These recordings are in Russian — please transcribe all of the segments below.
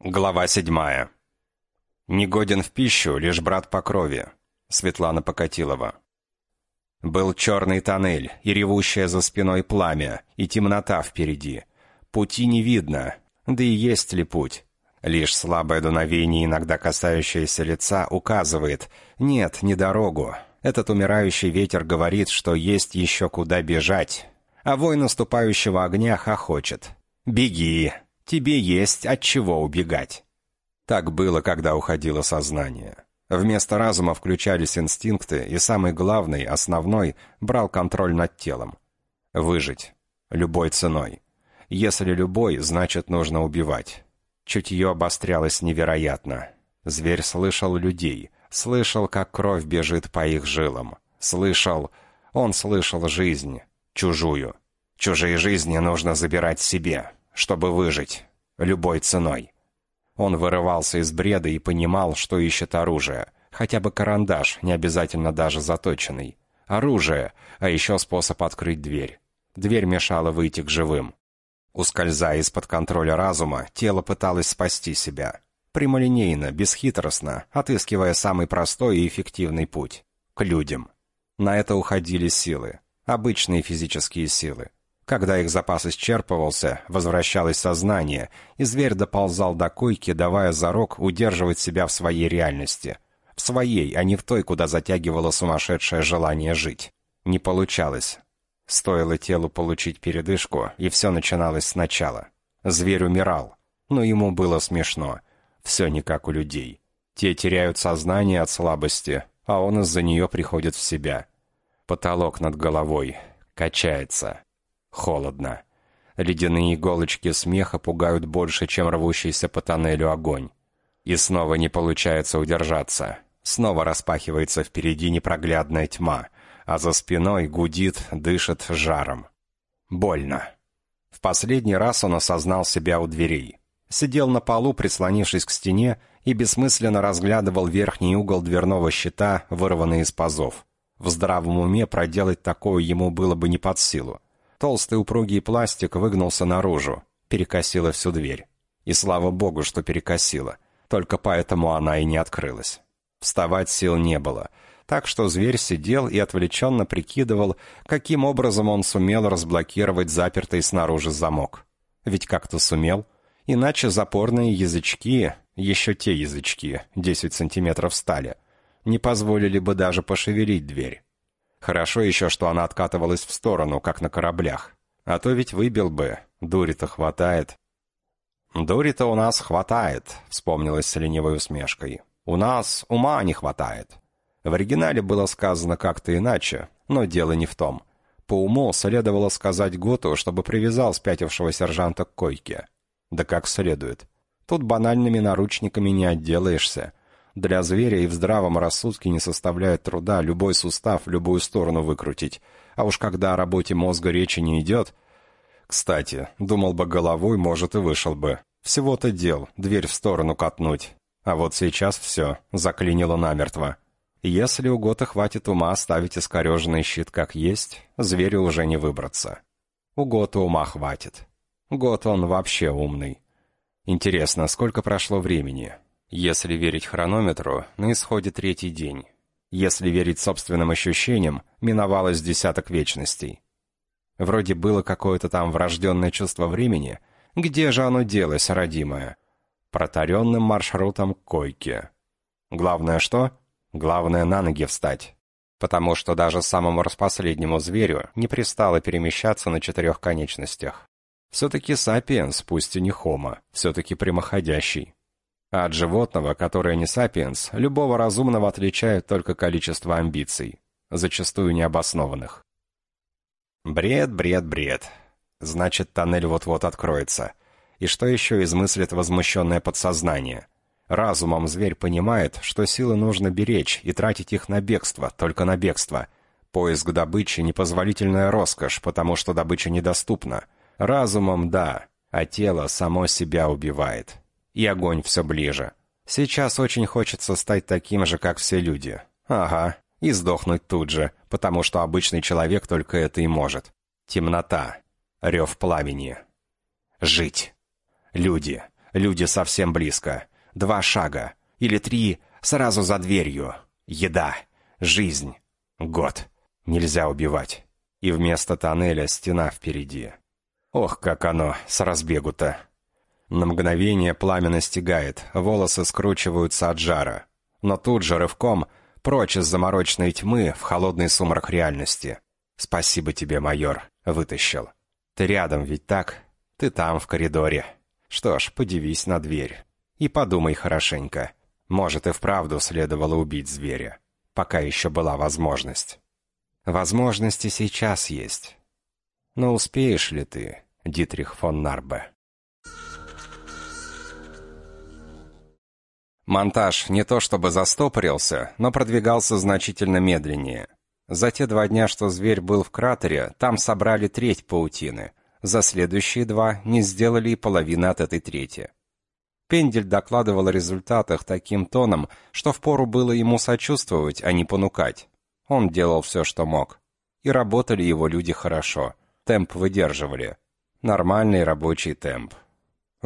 Глава седьмая. Негоден в пищу лишь брат по крови. Светлана Покатилова. Был черный тоннель, и ревущее за спиной пламя, и темнота впереди. Пути не видно, да и есть ли путь. Лишь слабое дуновение, иногда касающееся лица, указывает «нет, не дорогу». Этот умирающий ветер говорит, что есть еще куда бежать. А вой наступающего огня хохочет. «Беги!» Тебе есть от чего убегать. Так было, когда уходило сознание. Вместо разума включались инстинкты, и самый главный, основной, брал контроль над телом. Выжить. Любой ценой. Если любой, значит нужно убивать. Чутье обострялось невероятно. Зверь слышал людей, слышал, как кровь бежит по их жилам. Слышал... Он слышал жизнь. Чужую. Чужие жизни нужно забирать себе чтобы выжить. Любой ценой. Он вырывался из бреда и понимал, что ищет оружие. Хотя бы карандаш, не обязательно даже заточенный. Оружие, а еще способ открыть дверь. Дверь мешала выйти к живым. Ускользая из-под контроля разума, тело пыталось спасти себя. Прямолинейно, бесхитростно, отыскивая самый простой и эффективный путь. К людям. На это уходили силы. Обычные физические силы. Когда их запас исчерпывался, возвращалось сознание, и зверь доползал до койки, давая зарок удерживать себя в своей реальности. В своей, а не в той, куда затягивало сумасшедшее желание жить. Не получалось. Стоило телу получить передышку, и все начиналось сначала. Зверь умирал, но ему было смешно. Все не как у людей. Те теряют сознание от слабости, а он из-за нее приходит в себя. Потолок над головой качается. Холодно. Ледяные иголочки смеха пугают больше, чем рвущийся по тоннелю огонь. И снова не получается удержаться. Снова распахивается впереди непроглядная тьма, а за спиной гудит, дышит жаром. Больно. В последний раз он осознал себя у дверей. Сидел на полу, прислонившись к стене, и бессмысленно разглядывал верхний угол дверного щита, вырванный из пазов. В здравом уме проделать такое ему было бы не под силу. Толстый упругий пластик выгнулся наружу, перекосило всю дверь. И слава богу, что перекосило. Только поэтому она и не открылась. Вставать сил не было. Так что зверь сидел и отвлеченно прикидывал, каким образом он сумел разблокировать запертый снаружи замок. Ведь как-то сумел. Иначе запорные язычки, еще те язычки, 10 сантиметров стали, не позволили бы даже пошевелить дверь. Хорошо еще, что она откатывалась в сторону, как на кораблях. А то ведь выбил бы. Дури-то хватает. «Дури-то у нас хватает», — вспомнилась с ленивой усмешкой. «У нас ума не хватает». В оригинале было сказано как-то иначе, но дело не в том. По уму следовало сказать Готу, чтобы привязал спятившего сержанта к койке. Да как следует. Тут банальными наручниками не отделаешься. Для зверя и в здравом рассудке не составляет труда любой сустав в любую сторону выкрутить. А уж когда о работе мозга речи не идет... Кстати, думал бы головой, может, и вышел бы. Всего-то дел, дверь в сторону катнуть. А вот сейчас все, заклинило намертво. Если у Гота хватит ума оставить искореженный щит как есть, зверю уже не выбраться. У Гота ума хватит. Гот он вообще умный. Интересно, сколько прошло времени? Если верить хронометру, на исходе третий день. Если верить собственным ощущениям, миновалось десяток вечностей. Вроде было какое-то там врожденное чувство времени. Где же оно делось, родимое? Протаренным маршрутом к койке. Главное что? Главное на ноги встать. Потому что даже самому распоследнему зверю не пристало перемещаться на четырех конечностях. Все-таки сапиенс, пусть и не хомо, все-таки прямоходящий. А от животного, которое не сапиенс, любого разумного отличает только количество амбиций, зачастую необоснованных. Бред, бред, бред. Значит, тоннель вот-вот откроется. И что еще измыслит возмущенное подсознание? Разумом зверь понимает, что силы нужно беречь и тратить их на бегство, только на бегство. Поиск добычи — непозволительная роскошь, потому что добыча недоступна. Разумом — да, а тело само себя убивает и огонь все ближе. Сейчас очень хочется стать таким же, как все люди. Ага, и сдохнуть тут же, потому что обычный человек только это и может. Темнота, рев пламени. Жить. Люди. Люди совсем близко. Два шага. Или три сразу за дверью. Еда. Жизнь. Год. Нельзя убивать. И вместо тоннеля стена впереди. Ох, как оно, с разбегу-то. На мгновение пламя настигает, волосы скручиваются от жара. Но тут же рывком прочь из замороченной тьмы в холодный сумрак реальности. «Спасибо тебе, майор», — вытащил. «Ты рядом ведь так? Ты там, в коридоре. Что ж, подивись на дверь. И подумай хорошенько. Может, и вправду следовало убить зверя, пока еще была возможность. Возможности сейчас есть. Но успеешь ли ты, Дитрих фон Нарбе?» Монтаж не то чтобы застопорился, но продвигался значительно медленнее. За те два дня, что зверь был в кратере, там собрали треть паутины. За следующие два не сделали и половины от этой трети. Пендель докладывал о результатах таким тоном, что впору было ему сочувствовать, а не понукать. Он делал все, что мог. И работали его люди хорошо. Темп выдерживали. Нормальный рабочий темп.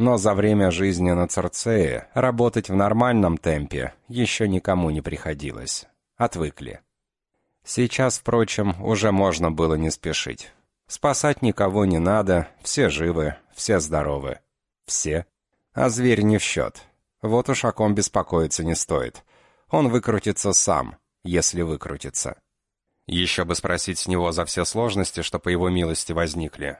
Но за время жизни на Церцее работать в нормальном темпе еще никому не приходилось. Отвыкли. Сейчас, впрочем, уже можно было не спешить. Спасать никого не надо, все живы, все здоровы. Все. А зверь не в счет. Вот уж о ком беспокоиться не стоит. Он выкрутится сам, если выкрутится. Еще бы спросить с него за все сложности, что по его милости возникли.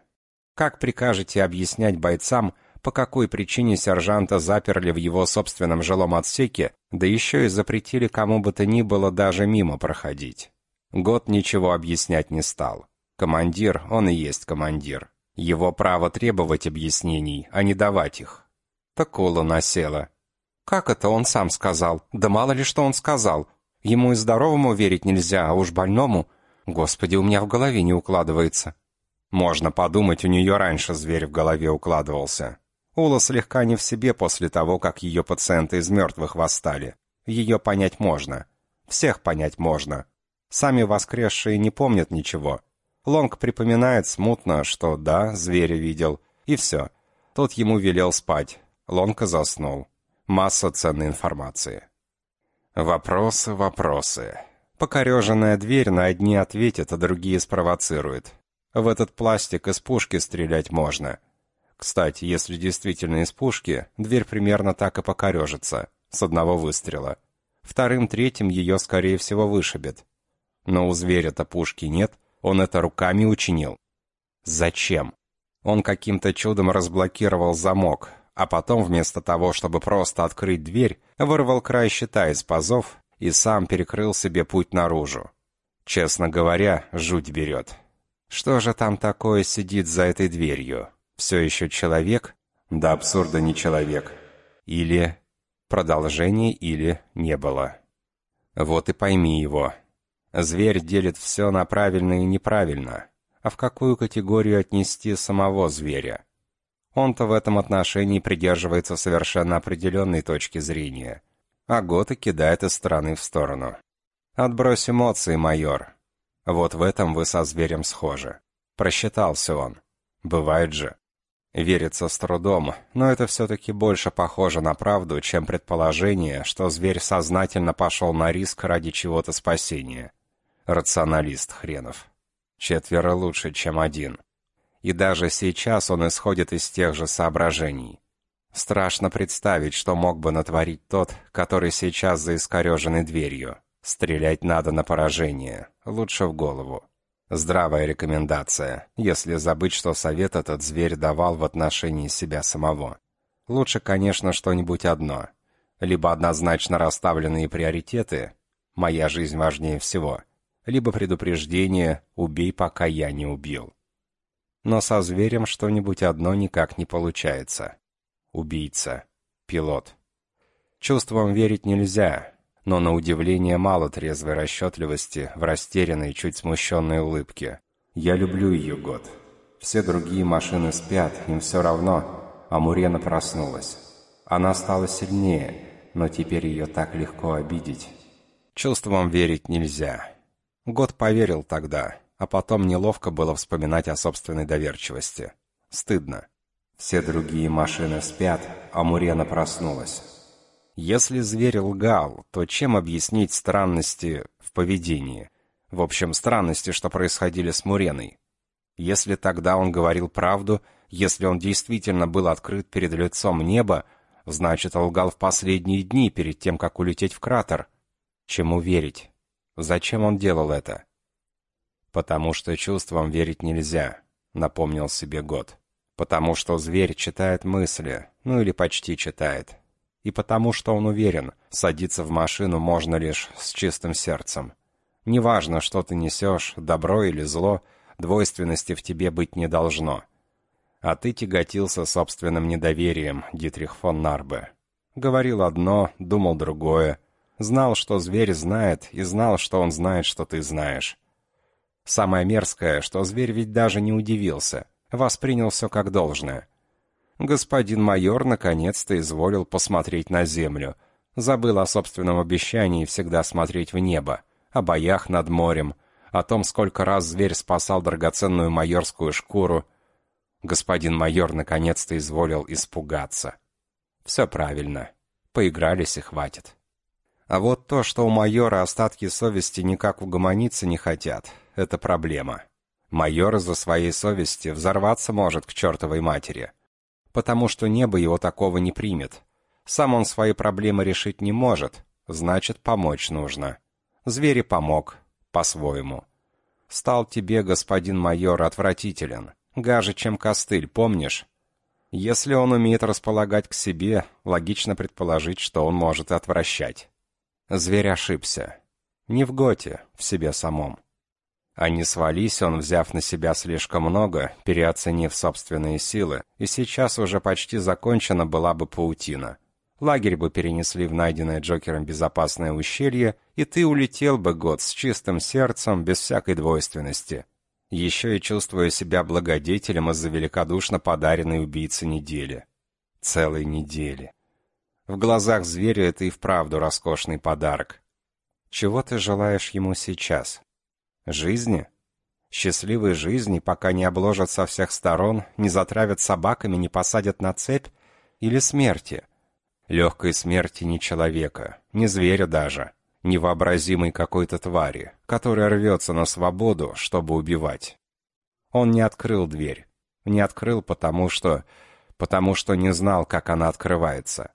Как прикажете объяснять бойцам, по какой причине сержанта заперли в его собственном жилом отсеке, да еще и запретили кому бы то ни было даже мимо проходить. Год ничего объяснять не стал. Командир, он и есть командир. Его право требовать объяснений, а не давать их. Такула насела. Как это он сам сказал? Да мало ли что он сказал. Ему и здоровому верить нельзя, а уж больному... Господи, у меня в голове не укладывается. Можно подумать, у нее раньше зверь в голове укладывался. Ула слегка не в себе после того, как ее пациенты из мертвых восстали. Ее понять можно. Всех понять можно. Сами воскресшие не помнят ничего. Лонг припоминает смутно, что да, зверя видел, и все. Тот ему велел спать. Лонг заснул. Масса ценной информации. Вопросы, вопросы. Покореженная дверь на одни ответит, а другие спровоцирует. В этот пластик из пушки стрелять можно. Кстати, если действительно из пушки, дверь примерно так и покорежится, с одного выстрела. Вторым-третьим ее, скорее всего, вышибет. Но у зверя-то пушки нет, он это руками учинил. Зачем? Он каким-то чудом разблокировал замок, а потом вместо того, чтобы просто открыть дверь, вырвал край щита из пазов и сам перекрыл себе путь наружу. Честно говоря, жуть берет. Что же там такое сидит за этой дверью? Все еще человек? До абсурда не человек. Или продолжение, или не было. Вот и пойми его. Зверь делит все на правильно и неправильно. А в какую категорию отнести самого зверя? Он-то в этом отношении придерживается совершенно определенной точки зрения. А Гота кидает из стороны в сторону. «Отбрось эмоции, майор. Вот в этом вы со зверем схожи. Просчитался он. Бывает же. Верится с трудом, но это все-таки больше похоже на правду, чем предположение, что зверь сознательно пошел на риск ради чего-то спасения. Рационалист хренов. Четверо лучше, чем один. И даже сейчас он исходит из тех же соображений. Страшно представить, что мог бы натворить тот, который сейчас за искореженной дверью. Стрелять надо на поражение, лучше в голову. Здравая рекомендация, если забыть, что совет этот зверь давал в отношении себя самого. Лучше, конечно, что-нибудь одно. Либо однозначно расставленные приоритеты «моя жизнь важнее всего», либо предупреждение «убей, пока я не убил». Но со зверем что-нибудь одно никак не получается. Убийца. Пилот. Чувствам верить нельзя, но на удивление мало трезвой расчетливости в растерянной, чуть смущенной улыбке. «Я люблю ее, год. Все другие машины спят, им все равно, а Мурена проснулась. Она стала сильнее, но теперь ее так легко обидеть. Чувствам верить нельзя». Год поверил тогда, а потом неловко было вспоминать о собственной доверчивости. Стыдно. Все другие машины спят, а Мурена проснулась. Если зверь лгал, то чем объяснить странности в поведении? В общем, странности, что происходили с Муреной. Если тогда он говорил правду, если он действительно был открыт перед лицом неба, значит, лгал в последние дни перед тем, как улететь в кратер. Чему верить? Зачем он делал это? «Потому что чувствам верить нельзя», — напомнил себе Год. «Потому что зверь читает мысли, ну или почти читает. И потому что он уверен, садиться в машину можно лишь с чистым сердцем. Неважно, что ты несешь, добро или зло, двойственности в тебе быть не должно. А ты тяготился собственным недоверием, Дитрих фон Нарбе. Говорил одно, думал другое. Знал, что зверь знает, и знал, что он знает, что ты знаешь. Самое мерзкое, что зверь ведь даже не удивился, воспринял все как должное. Господин майор наконец-то изволил посмотреть на землю. Забыл о собственном обещании всегда смотреть в небо, о боях над морем, о том, сколько раз зверь спасал драгоценную майорскую шкуру. Господин майор наконец-то изволил испугаться. Все правильно. Поигрались и хватит. А вот то, что у майора остатки совести никак угомониться не хотят, это проблема. Майор из-за своей совести взорваться может к чертовой матери. Потому что небо его такого не примет. Сам он свои проблемы решить не может, значит, помочь нужно. Звери помог, по-своему. Стал тебе, господин майор, отвратителен. Гаже, чем костыль, помнишь? Если он умеет располагать к себе, логично предположить, что он может отвращать. Зверь ошибся. Не в Готе, в себе самом. А не свались он, взяв на себя слишком много, переоценив собственные силы, и сейчас уже почти закончена была бы паутина. Лагерь бы перенесли в найденное Джокером безопасное ущелье, и ты улетел бы год с чистым сердцем, без всякой двойственности. Еще и чувствуя себя благодетелем из-за великодушно подаренной убийцы недели. Целой недели. В глазах зверя это и вправду роскошный подарок. Чего ты желаешь ему сейчас? Жизни? Счастливой жизни, пока не обложат со всех сторон, не затравят собаками, не посадят на цепь? Или смерти? Легкой смерти не человека, не зверя даже, невообразимой какой-то твари, которая рвется на свободу, чтобы убивать. Он не открыл дверь. Не открыл, потому что... потому что не знал, как она открывается.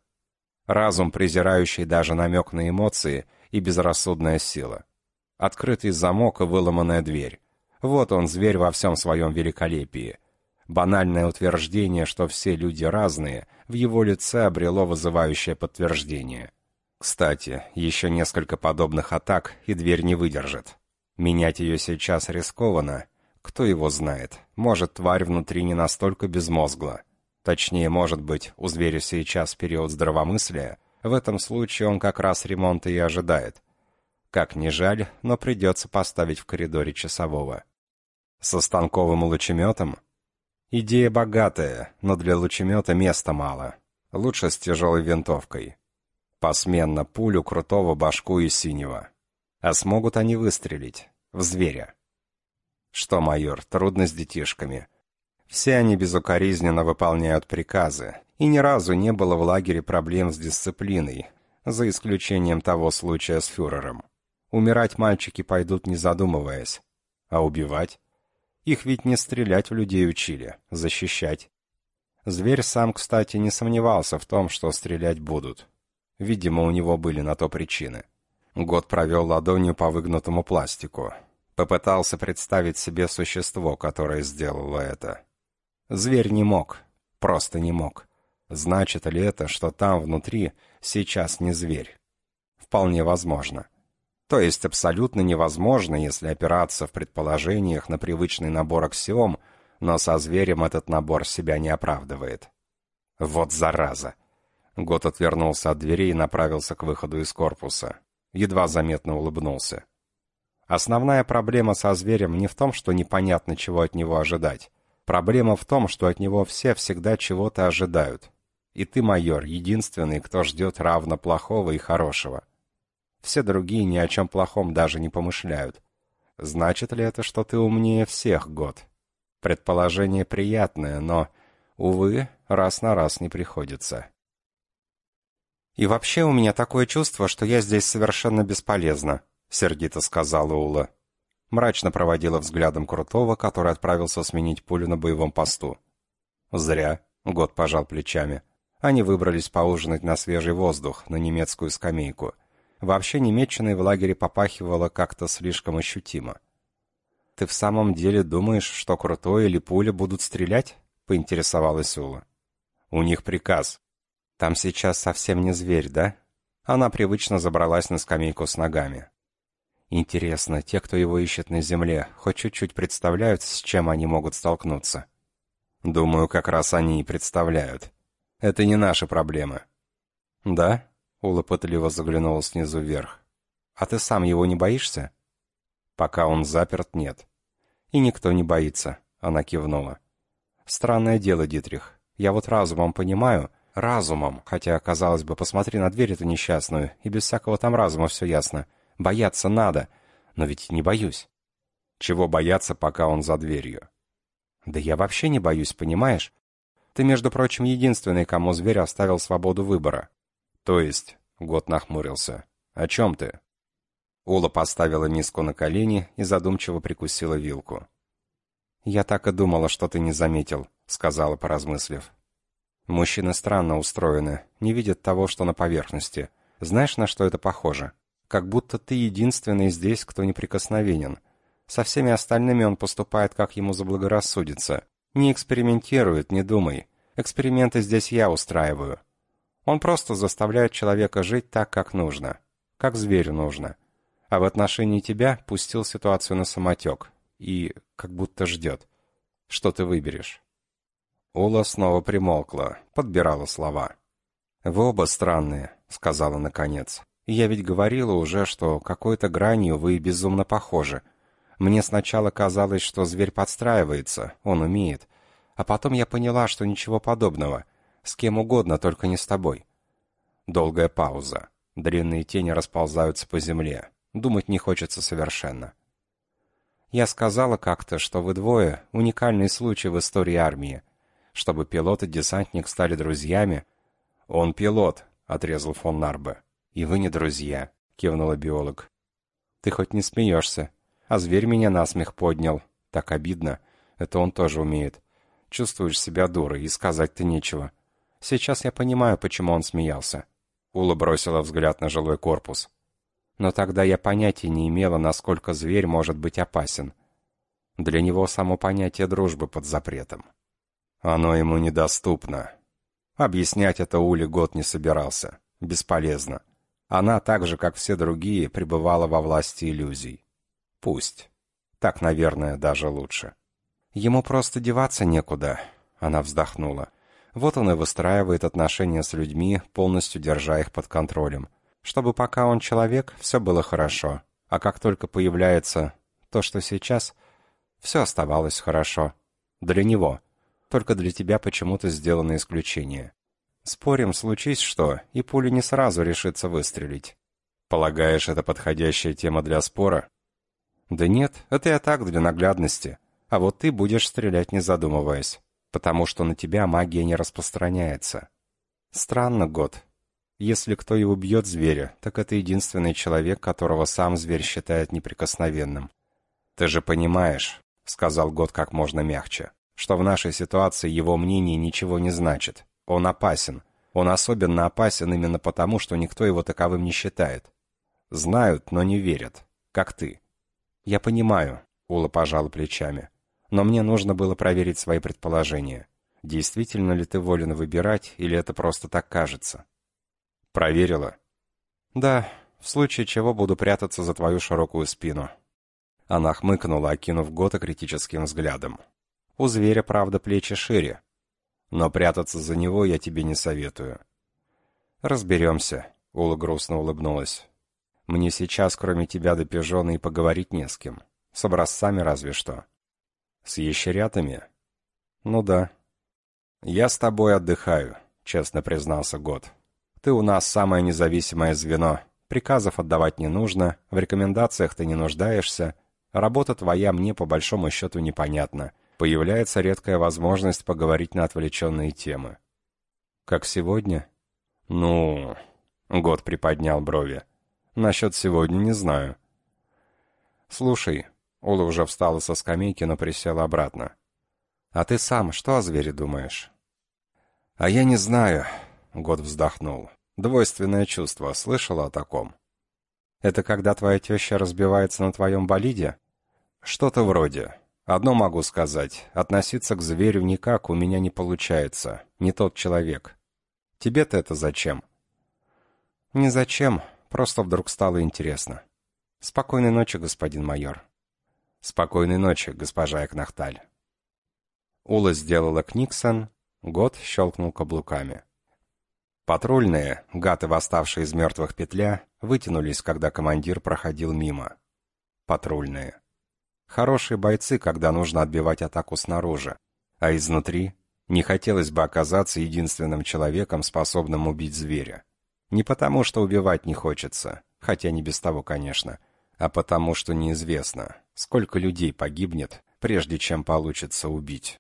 Разум, презирающий даже намек на эмоции, и безрассудная сила. Открытый замок и выломанная дверь. Вот он, зверь во всем своем великолепии. Банальное утверждение, что все люди разные, в его лице обрело вызывающее подтверждение. Кстати, еще несколько подобных атак, и дверь не выдержит. Менять ее сейчас рискованно. Кто его знает? Может, тварь внутри не настолько безмозгла. Точнее, может быть, у зверя сейчас период здравомыслия. В этом случае он как раз ремонта и ожидает. Как ни жаль, но придется поставить в коридоре часового. Со станковым лучеметом? Идея богатая, но для лучемета места мало. Лучше с тяжелой винтовкой. Посменно пулю крутого башку и синего. А смогут они выстрелить? В зверя. Что, майор, трудно с детишками. Все они безукоризненно выполняют приказы, и ни разу не было в лагере проблем с дисциплиной, за исключением того случая с фюрером. Умирать мальчики пойдут не задумываясь. А убивать? Их ведь не стрелять в людей учили, защищать. Зверь сам, кстати, не сомневался в том, что стрелять будут. Видимо, у него были на то причины. Год провел ладонью по выгнутому пластику. Попытался представить себе существо, которое сделало это. Зверь не мог, просто не мог. Значит ли это, что там внутри сейчас не зверь? Вполне возможно. То есть абсолютно невозможно, если опираться в предположениях на привычный набор аксиом, но со зверем этот набор себя не оправдывает. Вот зараза! Гот отвернулся от двери и направился к выходу из корпуса. Едва заметно улыбнулся. Основная проблема со зверем не в том, что непонятно, чего от него ожидать. Проблема в том, что от него все всегда чего-то ожидают. И ты, майор, единственный, кто ждет равно плохого и хорошего. Все другие ни о чем плохом даже не помышляют. Значит ли это, что ты умнее всех, год? Предположение приятное, но, увы, раз на раз не приходится. «И вообще у меня такое чувство, что я здесь совершенно бесполезна», — сердито сказала Ула. Мрачно проводила взглядом Крутого, который отправился сменить пулю на боевом посту. «Зря», — Год пожал плечами. Они выбрались поужинать на свежий воздух, на немецкую скамейку. Вообще немеччиной в лагере попахивало как-то слишком ощутимо. «Ты в самом деле думаешь, что Крутой или Пуля будут стрелять?» — поинтересовалась Ула. «У них приказ. Там сейчас совсем не зверь, да?» Она привычно забралась на скамейку с ногами. Интересно, те, кто его ищет на земле, хоть чуть-чуть представляют, с чем они могут столкнуться? Думаю, как раз они и представляют. Это не наши проблемы. Да? Ула пытливо заглянула снизу вверх. А ты сам его не боишься? Пока он заперт, нет. И никто не боится, она кивнула. Странное дело, Дитрих. Я вот разумом понимаю, разумом, хотя, казалось бы, посмотри на дверь эту несчастную, и без всякого там разума все ясно. Бояться надо, но ведь не боюсь. Чего бояться, пока он за дверью? Да я вообще не боюсь, понимаешь? Ты, между прочим, единственный, кому зверь оставил свободу выбора. То есть, год нахмурился. О чем ты? Ула поставила миску на колени и задумчиво прикусила вилку. «Я так и думала, что ты не заметил», — сказала, поразмыслив. «Мужчины странно устроены, не видят того, что на поверхности. Знаешь, на что это похоже? Как будто ты единственный здесь, кто неприкосновенен. Со всеми остальными он поступает, как ему заблагорассудится. Не экспериментирует, не думай. Эксперименты здесь я устраиваю. Он просто заставляет человека жить так, как нужно. Как зверю нужно. А в отношении тебя пустил ситуацию на самотек и как будто ждет. Что ты выберешь?» Ула снова примолкла, подбирала слова. «Вы оба странные», — сказала наконец. «Я ведь говорила уже, что какой-то гранью вы безумно похожи. Мне сначала казалось, что зверь подстраивается, он умеет. А потом я поняла, что ничего подобного. С кем угодно, только не с тобой». Долгая пауза. Длинные тени расползаются по земле. Думать не хочется совершенно. Я сказала как-то, что вы двое — уникальный случай в истории армии. Чтобы пилот и десантник стали друзьями... «Он пилот», — отрезал фон Нарбе. «И вы не друзья», — кивнула биолог. «Ты хоть не смеешься. А зверь меня насмех поднял. Так обидно. Это он тоже умеет. Чувствуешь себя дурой, и сказать-то нечего. Сейчас я понимаю, почему он смеялся». Ула бросила взгляд на жилой корпус. Но тогда я понятия не имела, насколько зверь может быть опасен. Для него само понятие дружбы под запретом. Оно ему недоступно. Объяснять это Ули год не собирался. Бесполезно. Она, так же, как все другие, пребывала во власти иллюзий. Пусть. Так, наверное, даже лучше. Ему просто деваться некуда. Она вздохнула. Вот он и выстраивает отношения с людьми, полностью держа их под контролем чтобы пока он человек, все было хорошо, а как только появляется то, что сейчас, все оставалось хорошо. Для него. Только для тебя почему-то сделано исключение. Спорим, случись что, и пуля не сразу решится выстрелить. Полагаешь, это подходящая тема для спора? Да нет, это я так, для наглядности. А вот ты будешь стрелять, не задумываясь, потому что на тебя магия не распространяется. Странно, Год, если кто и убьет зверя, так это единственный человек, которого сам зверь считает неприкосновенным. «Ты же понимаешь», — сказал Год как можно мягче, «что в нашей ситуации его мнение ничего не значит. Он опасен. Он особенно опасен именно потому, что никто его таковым не считает. Знают, но не верят. Как ты». «Я понимаю», — Ула пожала плечами. «Но мне нужно было проверить свои предположения. Действительно ли ты волен выбирать, или это просто так кажется?» Проверила? Да, в случае чего буду прятаться за твою широкую спину. Она хмыкнула, окинув Гота критическим взглядом. У зверя, правда, плечи шире. Но прятаться за него я тебе не советую. Разберемся, Ула грустно улыбнулась. Мне сейчас, кроме тебя до пижона, и поговорить не с кем. С образцами разве что. С ящерятами? Ну да. Я с тобой отдыхаю, честно признался Гот. Ты у нас самое независимое звено. Приказов отдавать не нужно, в рекомендациях ты не нуждаешься. Работа твоя мне по большому счету непонятна. Появляется редкая возможность поговорить на отвлеченные темы. Как сегодня? Ну, год приподнял брови. Насчет сегодня не знаю. Слушай, Ула уже встала со скамейки, но присела обратно. А ты сам что о звере думаешь? А я не знаю, год вздохнул. Двойственное чувство, слышала о таком? Это когда твоя теща разбивается на твоем болиде? Что-то вроде. Одно могу сказать. Относиться к зверю никак у меня не получается. Не тот человек. Тебе-то это зачем? Не зачем. Просто вдруг стало интересно. Спокойной ночи, господин майор. Спокойной ночи, госпожа Экнахталь. Ула сделала книксон, год щелкнул каблуками. Патрульные, гаты, восставшие из мертвых петля, вытянулись, когда командир проходил мимо. Патрульные. Хорошие бойцы, когда нужно отбивать атаку снаружи, а изнутри не хотелось бы оказаться единственным человеком, способным убить зверя. Не потому, что убивать не хочется, хотя не без того, конечно, а потому, что неизвестно, сколько людей погибнет, прежде чем получится убить.